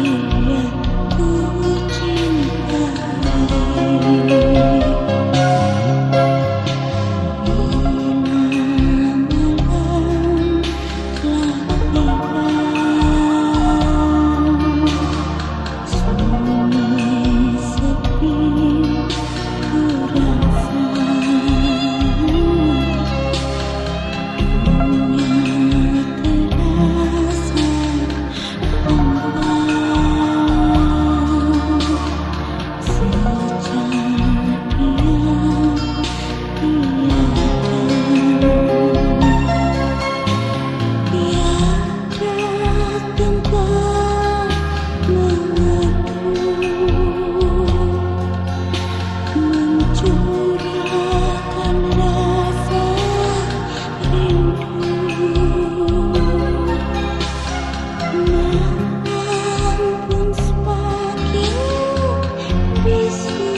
一人孤寂难 us.